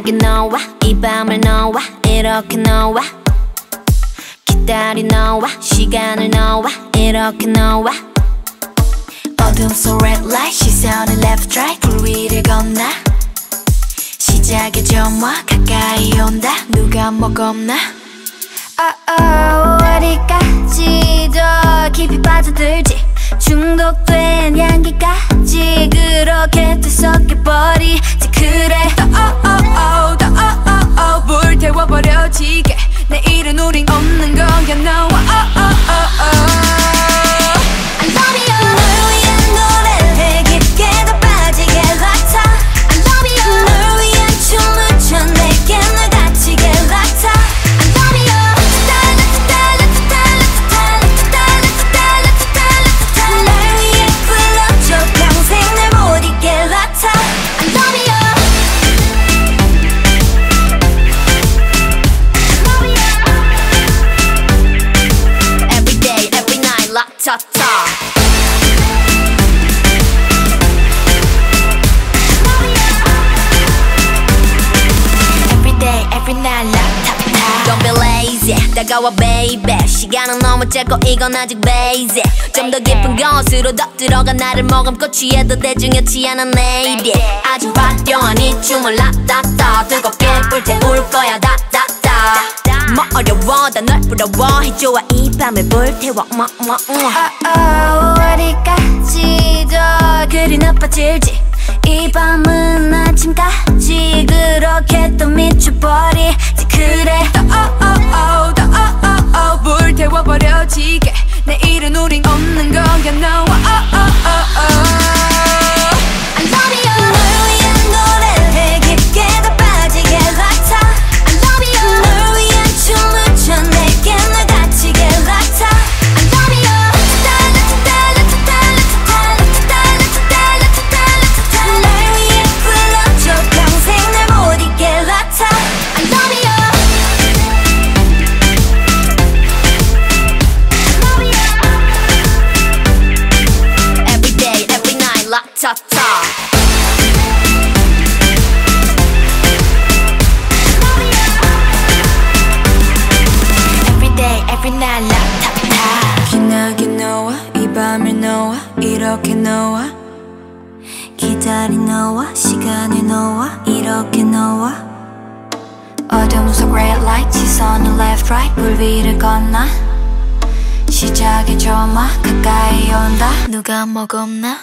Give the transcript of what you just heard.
기나긴 너와. 이 밤을 너와. 이렇게 너와. 기다린 너와. 시간을 너와. 이렇게 너와. 어둠 속 red light 시선을 left right 불 위를 건너. 시작의 점화 가까이 온다. 누가 먹었나. oh, oh, 어디까지 더 깊이 빠져들지 다가와 baby. 시간은 너무 짧고 이건 아직 basic. 좀 더 깊은 곳으로 더 들어가 나를 머금고 취해도 대중이었지 않은 lady. 아주 화려한 이 춤을 락타타 뜨겁게 불태울 거야 다다다. 뭐 어려워 다널 부러워 해줘와 이 밤을 불태워 뭐뭐 어디까지 더 그리 나빠질지. 이 밤은 아침까지 그렇게 또 미쳐버리 Every night, 락타타 기나게 너와 이 밤을 너와 이렇게 너와 기다린 너와 시간을 너와 이렇게 너와 어둠 속 red light 시선을 left right. 불 위를 건너 시작의 점화 가까이 온다. 누가 먹었나